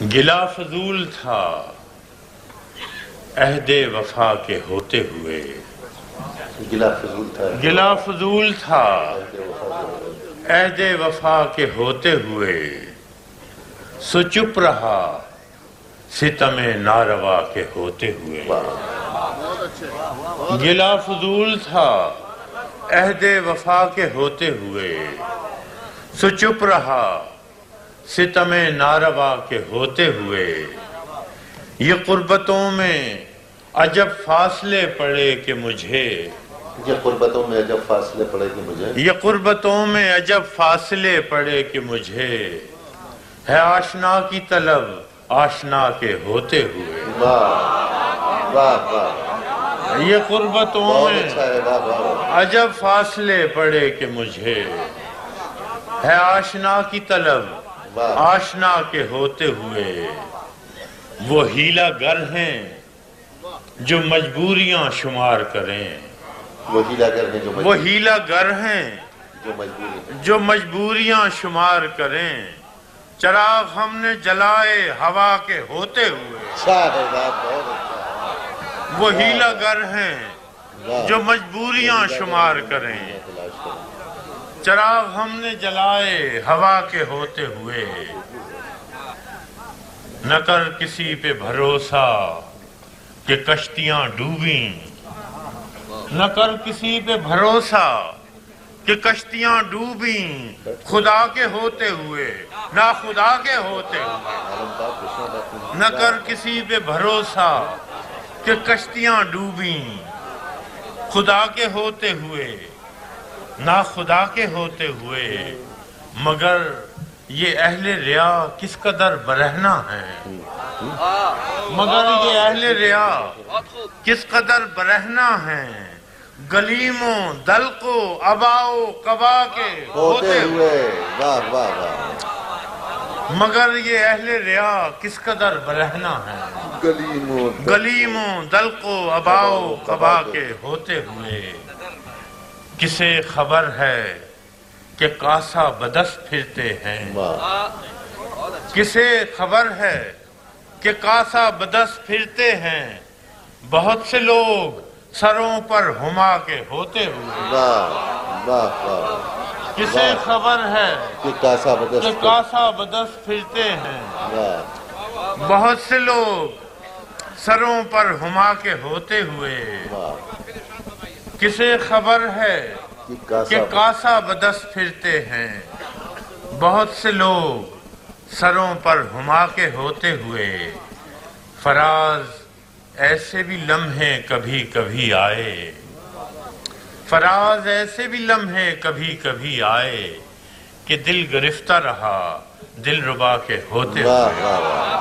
گلا فضول تھا۔ عہد وفا کے ہوتے ہوئے۔ گلا فضول تھا۔ گلا فضول تھا۔ عہد وفا کے ہوتے ہوئے۔ سو چپ رہا۔ ستم ناروا کے ہوتے ہوئے۔ گلا فضول تھا۔ عہد وفا کے ہوتے ہوئے۔ سو چپ رہا۔ ستم ناروا کے ہوتے ہوئے۔ یہ قربتوں میں عجب فاصلے پڑے کہ مجھے۔ یہ قربتوں میں عجب فاصلے پڑے گی مجھے۔ یہ قربتوں میں عجب فاصلے پڑے کہ مجھے۔ ہے آشنا کی طلب آشنا کے ہوتے ہوئے۔ واہ واہ واہ۔ یہ قربتوں میں اچھا عجب فاصلے پڑے کہ مجھے۔ ہے آشنا کی طلب آشنا کے ہوتے ہوئے وہ ہیلا گر ہیں جو مجبوریاں شمار کریں۔ وہ ہیلا گر ہیں جو وہ ہیلا گر ہیں جو مجبوریاں شمار کریں۔ چراغ ہم نے جلائے ہوا کے ہوتے ہوئے۔ اچھا اچھا وہ ہیلا گر ہیں جو مجبوریاں شمار کریں۔ چراغ ہم نے جلائے، ہوا کے ہوتے ہوئے۔ نہ کر کسی پہ بھروسہ کہ کشتیاں ڈوبیں۔ نہ کر کسی پہ بھروسہ کہ کشتیاں ڈوبیں۔ خدا کے ہوتے ہوئے نہ خدا کے ہوتے ہوئے۔ نہ کر کسی پہ بھروسہ کہ کشتیاں ڈوبیں۔ خدا کے ہوتے ہوئے۔ نہ خدا کے ہوتے ہوئے۔ مگر یہ اہل ریا کس قدر برہنا ہے مگر یہ اہل ریا کس قدر برہنا ہے گلیموں دل کو اباؤ کبا کے ہوتے ہوئے۔ مگر یہ اہل ریا کس قدر برہنا ہے گلیموں گلیموں دل کو اباؤ کبا کے ہوتے ہوئے۔ کسے خبر ہے کہ کاسا بدس پھرتے ہیں؟ کسے خبر ہے کہ کاسا بدس پھرتے ہیں؟ بہت سے لوگ سروں پر ہما کے ہوتے ہوئے۔ کسے خبر ہے کہ کاسا بدست بدس پھرتے ہیں؟ بہت سے لوگ سروں پر ہما کے ہوتے ہوئے۔ کسے خبر ہے کہ کاسا بدس پھرتے ہیں؟ بہت سے لوگ سروں پر ہما کے ہوتے ہوئے فراز ایسے بھی لمحے کبھی کبھی آئے۔ فراز ایسے بھی لمحے کبھی کبھی آئے کہ دل گرفتہ رہا دل ربا کے ہوتے ہوئے۔